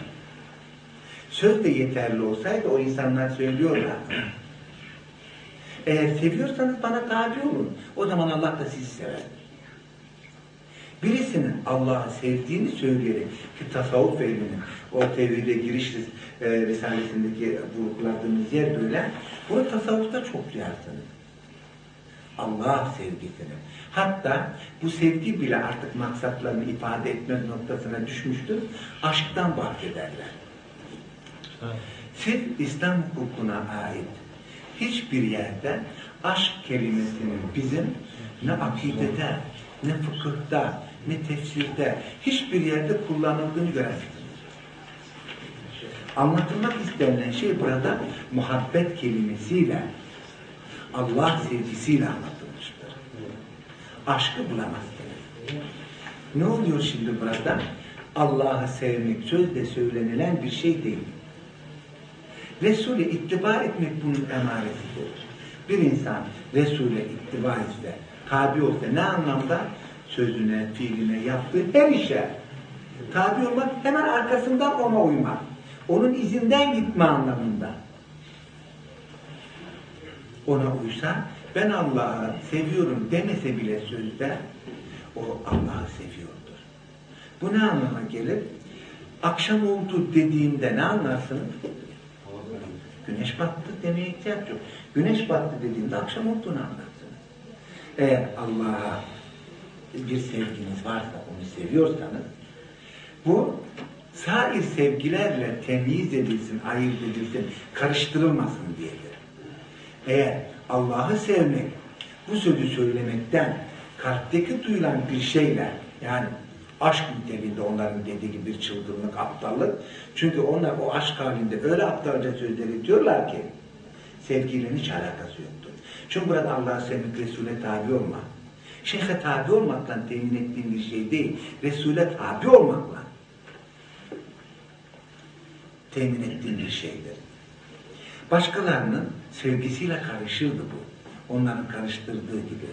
Speaker 1: söz de yeterli olsaydı o insanlar söylüyorlar. Eğer seviyorsanız bana tabi olun. O zaman Allah da sizi sever. Birisinin Allah'ı sevdiğini söyleyerek ki tasavvuf ehlinin o tevhide giriş e, risalesindeki vurguladığımız yer böyle. Bunu tasavvufta çok duyarsınız. Allah sevgisini. Hatta bu sevgi bile artık maksatlarını ifade etmez noktasına düşmüştür. Aşktan bahsederler. Siz İslam hukukuna ait hiçbir yerde aşk kelimesinin bizim ne akidede, ne fıkıhta, ne tefsirde hiçbir yerde kullanıldığını göremezsiniz. Anlatılmak istenilen şey burada muhabbet kelimesiyle Allah sevgisiyle anlatılmıştır. Aşkı bulamazsınız. Ne oluyor şimdi burada? Allah'ı sevmek sözle söylenilen bir şey değil. Resul'e ittiba etmek bunun emaresidir. Bir insan Resul'e ittiba etse, tabi olsa ne anlamda? Sözüne, fiiline, yaptığı her işe tabi olmak, hemen arkasından ona uymak. Onun izinden gitme anlamında. Ona uysa, ben Allah'ı seviyorum demese bile sözde, o Allah'ı seviyordur. Bu ne anlama gelir? Akşam oldu dediğimde ne anlarsınız? Güneş battı demeye ihtiyaç yok. Güneş battı dediğinde akşam olduğunu anlarsın. Eğer Allah'a bir sevginiz varsa, onu seviyorsanız, bu sair sevgilerle temyiz edilsin, ayırt edilsin, karıştırılmasın diyedir. Eğer Allah'ı sevmek, bu sözü söylemekten kalpteki duyulan bir şeyle, yani aşk niteliğinde onların dediği gibi bir çılgınlık, aptallık. Çünkü onlar o aşk halinde öyle aptalca sözleri diyorlar ki sevgiyle hiç alakası yoktur. Çünkü burada Allah'ı sevmek Resul'e tabi olmak. Şeyhe tabi olmakla temin ettiğin bir şey değil. Resul'e tabi olmakla temin ettiğin bir şeydir. Başkalarının sevgisiyle karışırdı bu. Onların karıştırdığı gibi.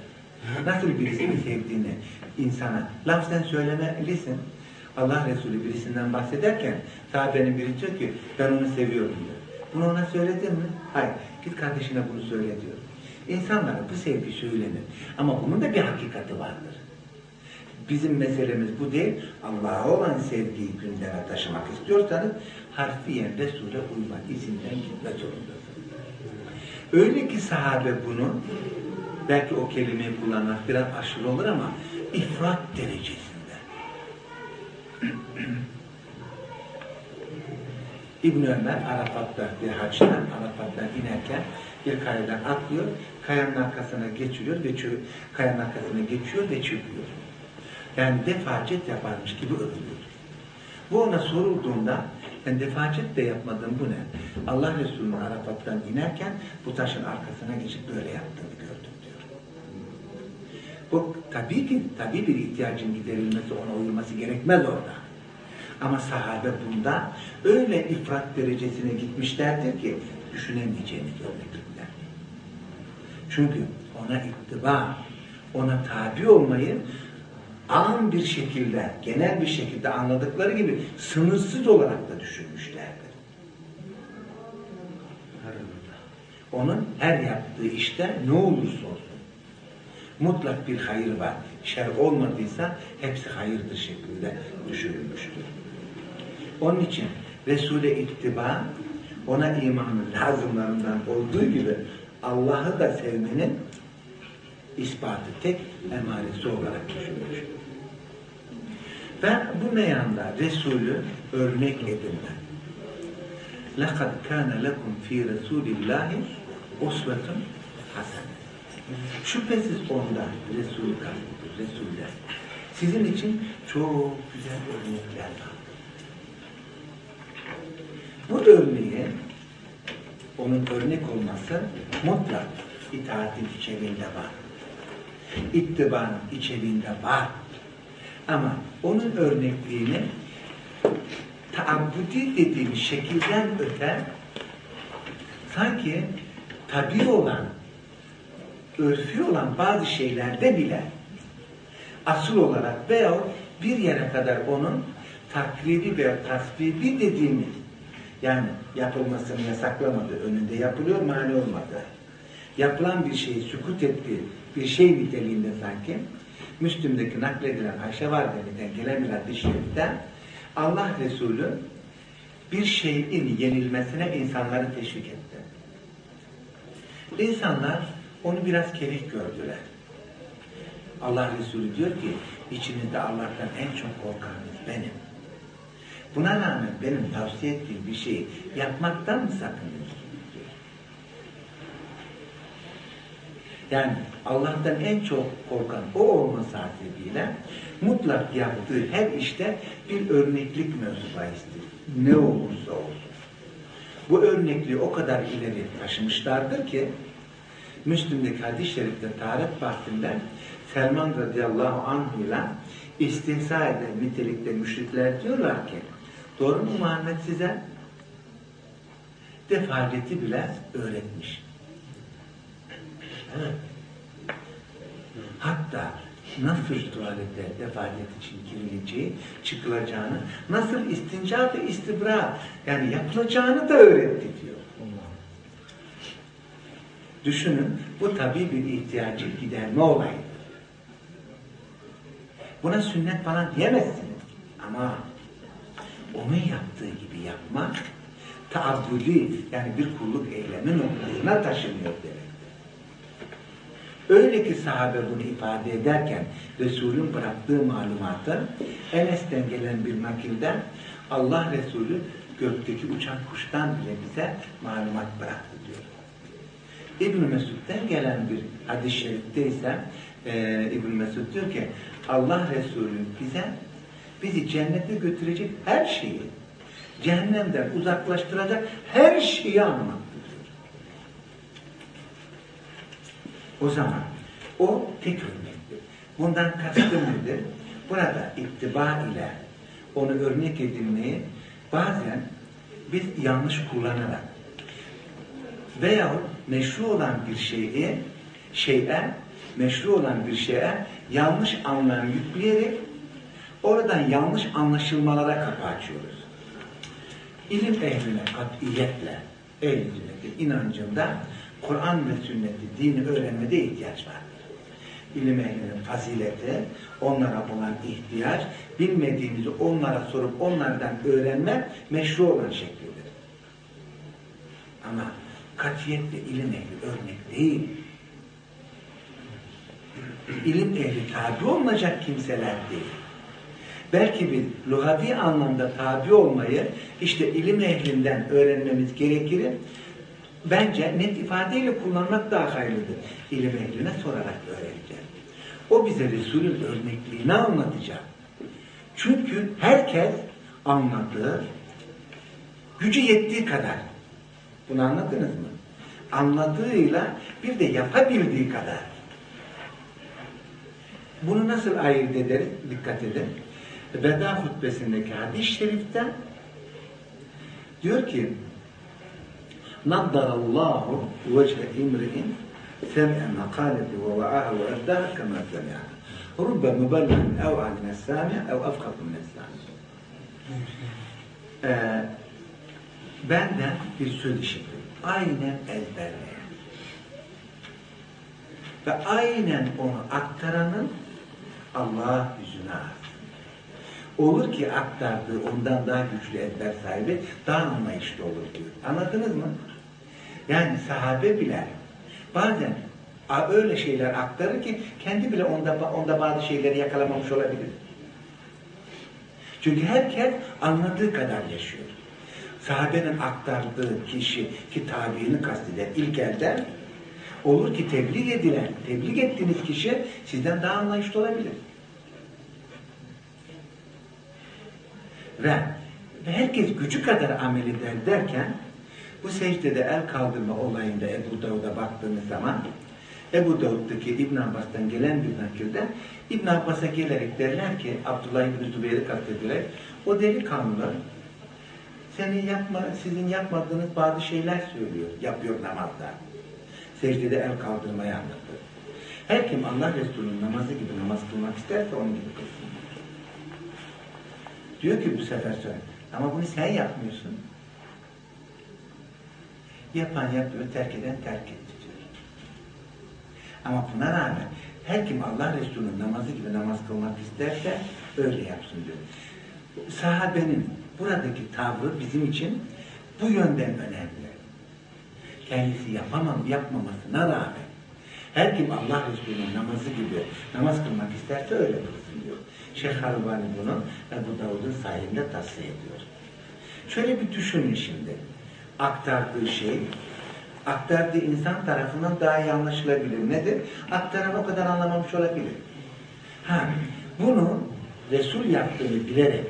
Speaker 1: Nasıl birisini sevdiğini insana lafzen söylemelisin. Allah Resulü birisinden bahsederken sahabenin biri diyor ki ben onu seviyorum diyor. Bunu ona söyledin mi? Hayır. Git kardeşine bunu söyle diyor. İnsanlara bu sevgi söylenir. Ama bunun da bir hakikati vardır. Bizim meselemiz bu değil. Allah'a olan sevgiyi gündeme taşımak istiyorsanız harfiyen Resul'e uymak, izinden gitme zorundasınız. Öyle ki sahabe bunu belki o kelimeyi kullanmak biraz aşırı olur ama ifrat derecesinde. İbn Ömer Arafat'ta bir haçtan Arafat'tan inerken bir kayadan atlıyor, kayanın arkasına geçiriyor ve çö- kayanın arkasına geçiyor ve çıkıyor. Yani defacet yaparmış gibi övülüyor. Bu ona sorulduğunda ben defacet de yapmadım bu ne? Allah Resulü'nün Arafat'tan inerken bu taşın arkasına geçip böyle yaptığını gördüm diyor. Bu tabii ki tabii bir ihtiyacın giderilmesi, ona uyulması gerekmez orada. Ama sahabe bunda öyle ifrat derecesine gitmişlerdir ki düşünemeyeceğini görmektedirler. Çünkü ona ittiba, ona tabi olmayı an bir şekilde, genel bir şekilde anladıkları gibi sınırsız olarak da düşünmüşlerdir. Onun her yaptığı işte ne olursa olsun mutlak bir hayır var. Şer olmadıysa hepsi hayırdır şeklinde düşünülmüştür. Onun için Resul'e ittiba ona imanın lazımlarından olduğu gibi Allah'ı da sevmenin ispatı tek emaresi olarak düşünmüş. Ben bu meyanda Resulü örnek edinmem. لَقَدْ كَانَ لَكُمْ ف۪ي رَسُولِ اللّٰهِ اُسْوَةٌ حَسَنَةٌ Şüphesiz onda Resul kastediyor, Resuller. Sizin için çok güzel örnekler var. Bu örneğe onun örnek olması mutlak itaatin içeriğinde var. İttibanın içeriğinde var. Ama onun örnekliğini taabbudi dediğimiz şekilden öte sanki tabi olan, örfü olan bazı şeylerde bile asıl olarak veya bir yere kadar onun taklidi veya tasvibi dediğimiz yani yapılmasını yasaklamadı, önünde yapılıyor, mani olmadı. Yapılan bir şeyi sükut etti, bir şey niteliğinde sanki Müslüm'deki nakledilen Ayşe Validemizden gelen bir şerifte Allah Resulü bir şeyin yenilmesine insanları teşvik etti. İnsanlar onu biraz kerih gördüler. Allah Resulü diyor ki içinizde Allah'tan en çok korkanınız benim. Buna rağmen benim tavsiye ettiğim bir şeyi yapmaktan mı diyor. Yani Allah'tan en çok korkan o olması hasebiyle mutlak yaptığı her işte bir örneklik mevzu bahistir. Ne olursa olsun. Bu örnekliği o kadar ileri taşımışlardır ki Müslüm'deki hadis-i şerifte taharet bahsinden Selman radıyallahu anh ile istihza eden nitelikte müşrikler diyorlar ki doğru mu Muhammed size? Defaleti bile öğretmiş. Hatta nasıl tuvalete defalet için girileceği, çıkılacağını, nasıl istinca ve istibra yani yapılacağını da öğretti diyor. Düşünün, bu tabi bir ihtiyacı giderme olayıdır. Buna sünnet falan diyemezsiniz. Ama onun yaptığı gibi yapmak, taabbudi yani bir kulluk eylemi noktasına taşınıyor demek. Öyle ki sahabe bunu ifade ederken Resul'ün bıraktığı malumatı Enes'ten gelen bir nakilden Allah Resulü gökteki uçan kuştan bile bize malumat bıraktı diyor. İbn Mesud'den gelen bir hadis-i şerifte ise e, İbn Mesud diyor ki Allah Resulü bize bizi cennete götürecek her şeyi cehennemden uzaklaştıracak her şeyi anlattı. O zaman o tek örnektir. Bundan kastım nedir? Burada ittiba ile onu örnek edinmeyi bazen biz yanlış kullanarak veyahut meşru olan bir şeyi şeye meşru olan bir şeye yanlış anlam yükleyerek oradan yanlış anlaşılmalara kapı açıyoruz. İlim ehline katiyetle ehl inancında Kur'an ve sünneti, dini öğrenmede ihtiyaç vardır. İlim ehlinin fazileti, onlara olan ihtiyaç, bilmediğimizi onlara sorup onlardan öğrenme meşru olan şeklidir. Ama katiyetle ilim ehli örnek değil. İlim ehli tabi olmayacak kimseler değil. Belki bir lügavi anlamda tabi olmayı işte ilim ehlinden öğrenmemiz gerekir. Bence net ifadeyle kullanmak daha hayırlıdır. İlim ehline sorarak öğreneceğiz. O bize Resul'ün örnekliğini anlatacak. Çünkü herkes anladığı, gücü yettiği kadar. Bunu anladınız mı? Anladığıyla bir de yapabildiği kadar. Bunu nasıl ayırt ederiz? Dikkat edin. Veda hutbesindeki hadis-i şerifte diyor ki Naddarallahu vece imri'in sem'e makaleti ve va'aha ve erdaha kema sem'aha. Rubbe mübelliğin ev aline sami ev afkatun nesami. Ee, benden bir söz işittim. Aynen ezberleyen. Ve aynen onu aktaranın Allah yüzüne ait. Olur ki aktardığı ondan daha güçlü ezber sahibi daha anlayışlı olur diyor. Anladınız mı? Yani sahabe bile bazen öyle şeyler aktarır ki kendi bile onda, onda bazı şeyleri yakalamamış olabilir. Çünkü herkes anladığı kadar yaşıyor. Sahabenin aktardığı kişi ki tabiini kasteder ilk elden olur ki tebliğ edilen, tebliğ ettiğiniz kişi sizden daha anlayışlı olabilir. Ve, herkes gücü kadar amel eder derken bu secdede el kaldırma olayında Ebu Davud'a baktığınız zaman Ebu Davud'daki İbn Abbas'tan gelen bir nakilde İbn Abbas'a gelerek derler ki Abdullah İbn Zübeyir'i kastedilerek o delikanlı senin yapma, sizin yapmadığınız bazı şeyler söylüyor, yapıyor namazda. Secdede el kaldırmayı anlatır. Her kim Allah Resulü'nün namazı gibi namaz kılmak isterse onun gibi kılsın. Diyor ki bu sefer söyle. Ama bunu sen yapmıyorsun. Yapan yapıyor, terk eden terk etti diyor. Ama buna rağmen her kim Allah Resulü'nün namazı gibi namaz kılmak isterse öyle yapsın diyor. Sahabenin buradaki tavrı bizim için bu yönden önemli. Kendisi yapamam, yapmamasına rağmen her kim Allah Resulü'nün namazı gibi namaz kılmak isterse öyle kılsın diyor. Şeyh Harvani bunu Ebu Davud'un sahibinde tavsiye ediyor. Şöyle bir düşünün şimdi. Aktardığı şey, aktardığı insan tarafından daha iyi anlaşılabilir. Nedir? Aktaran o kadar anlamamış olabilir. Ha, bunu Resul yaptığını bilerek,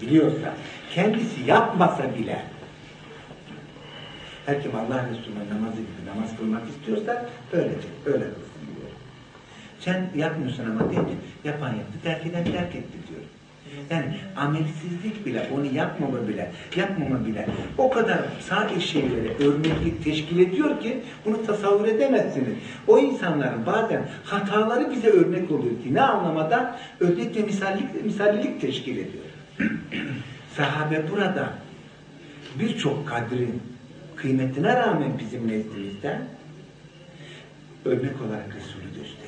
Speaker 1: biliyorsa, kendisi yapmasa bile, her kim Allah Resulü'nün namazı gibi namaz kılmak istiyorsa öylece, öyle diyor. Sen yapmıyorsun ama deyince yapan yaptı, terk eden terk etti diyor. Yani amelsizlik bile, onu yapmama bile, yapmama bile o kadar sağ şeyleri örneklik teşkil ediyor ki bunu tasavvur edemezsiniz. O insanların bazen hataları bize örnek oluyor ki ne anlamada örnek ve misallik, misallilik teşkil ediyor. Sahabe burada birçok kadrin kıymetine rağmen bizim nezdimizde örnek olarak Resulü gösteriyor.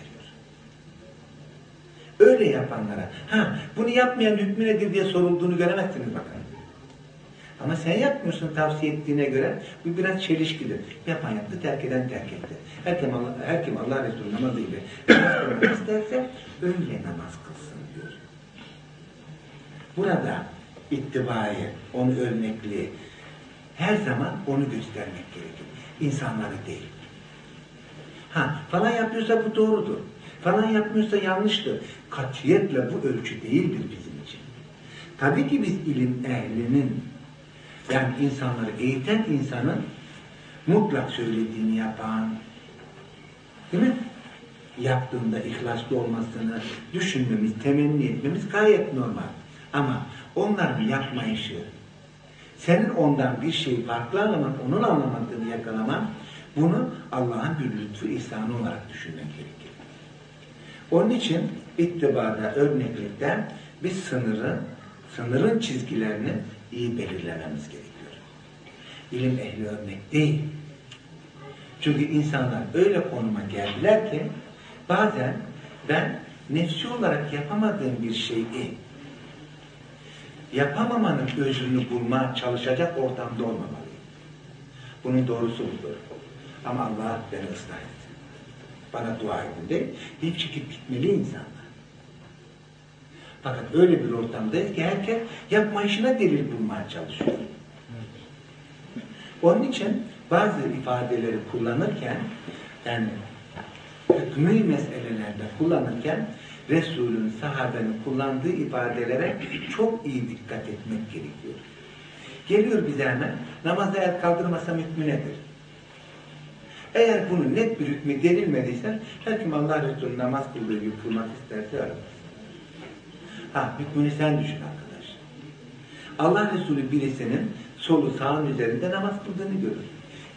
Speaker 1: Öyle yapanlara, ha bunu yapmayan hükmü nedir diye sorulduğunu göremezsiniz bakın. Ama sen yapmıyorsun tavsiye ettiğine göre bu biraz çelişkidir. Yapan yaptı, terk eden terk etti. Her kim Allah, her kim Allah Resulü namazı gibi namaz isterse öyle namaz kılsın diyor. Burada ittibayı, onu örnekliği her zaman onu göstermek gerekir. İnsanları değil. Ha falan yapıyorsa bu doğrudur. Falan yapmıyorsa yanlıştır. Katiyetle bu ölçü değildir bizim için. Tabii ki biz ilim ehlinin yani insanları eğiten insanın mutlak söylediğini yapan değil mi? Yaptığında ihlaslı olmasını düşünmemiz, temenni etmemiz gayet normal. Ama onların yapmayışı, senin ondan bir şey farklı anlaman, onun anlamadığını yakalaman, bunu Allah'ın bir lütfu ihsanı olarak düşünmek gerekir. Onun için ittibada, örneklikte biz sınırı, sınırın çizgilerini iyi belirlememiz gerekiyor. İlim ehli örnek değil. Çünkü insanlar öyle konuma geldiler ki bazen ben nefsi olarak yapamadığım bir şeyi yapamamanın özünü bulmaya çalışacak ortamda olmamalıyım. Bunun doğrusu budur. Ama Allah beni ıslah etti. Bana dua edin değil, deyip çıkıp gitmeli insanlar. Fakat öyle bir ortamdayız ki herkes yapma işine delil bulmaya çalışıyor. Onun için bazı ifadeleri kullanırken yani hükmü meselelerde kullanırken Resul'ün, sahabenin kullandığı ifadelere çok iyi dikkat etmek gerekiyor. Geliyor bize hemen, namazda el kaldırmasam hükmü nedir? Eğer bunun net bir hükmü denilmediyse, her kim Allah Resulü namaz kıldığı gibi kılmak isterse öyle. Ha, hükmünü sen düşün arkadaş. Allah Resulü birisinin solu sağın üzerinde namaz kıldığını görür.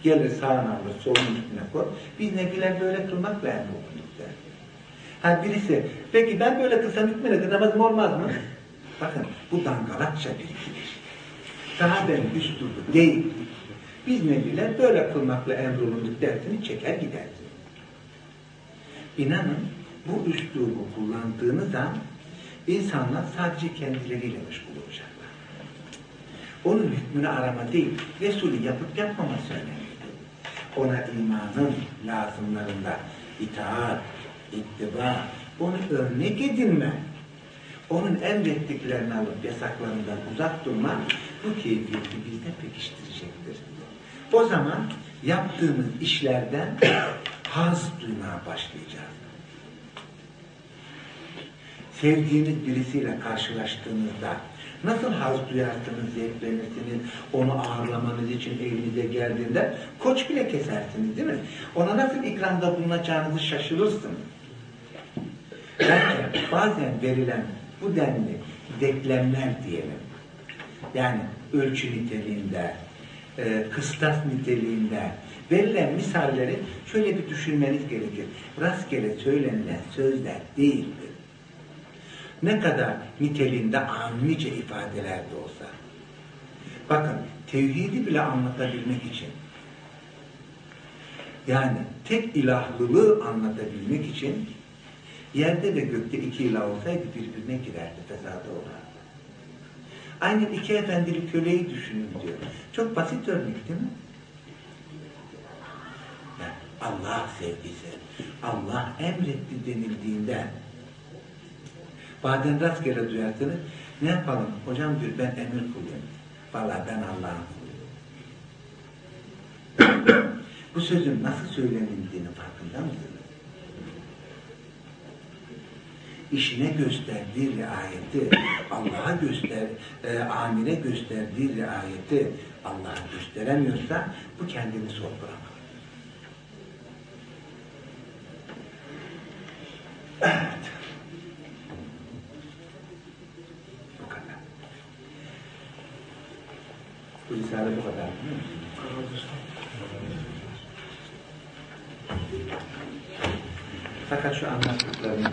Speaker 1: Gelir sağına alır, solun üstüne koy. Biz nebiler böyle kılmakla emrolunduk der. Ha birisi, peki ben böyle kılsam hükmü nedir, namazım olmaz mı? Bakın, bu dangalakça bir ikiliş. Sahabenin üslubu değil. Biz nebiler böyle kılmakla emrolunduk dersini çeker gidersin. İnanın, bu üslubu kullandığınız an insanlar sadece kendileriyle meşgul olacaklar. Onun hükmünü arama değil, Resulü yapıp yapmaması önemli. Ona imanın lazımlarında itaat, ittiba, onu örnek edinme, onun emrettiklerini alıp yasaklarından uzak durma bu keyfiyeti bizde pekiştirecektir. O zaman yaptığımız işlerden haz duymaya başlayacağız. Sevdiğiniz birisiyle karşılaştığınızda nasıl haz duyarsınız, zevklenirsiniz, onu ağırlamanız için evinize geldiğinde koç bile kesersiniz değil mi? Ona nasıl ikramda bulunacağınızı şaşırırsınız. Bence bazen verilen bu denli deklemler diyelim. Yani ölçü niteliğinde, e, kıstas niteliğinde verilen misalleri şöyle bir düşünmeniz gerekir. Rastgele söylenilen sözler değildir. Ne kadar niteliğinde amice ifadeler de olsa. Bakın tevhidi bile anlatabilmek için yani tek ilahlılığı anlatabilmek için yerde ve gökte iki ilah olsaydı birbirine girerdi, fesada olurdu. Aynen iki efendili köleyi düşünün diyor. Çok basit örnek değil mi? Allah sevgisi, Allah emretti denildiğinde bazen rastgele duyarsınız, ne yapalım? Hocam diyor ben emir kuluyum. Valla ben Allah'ın kuluyum. Bu sözün nasıl söylenildiğini farkında mısınız? İşine gösterdiği riayeti, Allah'a göster, e, amire gösterdiği riayeti Allah'a gösteremiyorsa bu kendini sorgulamaz. Evet. Bu kadar. Bu risale bu kadar. Fakat şu anlattıklarını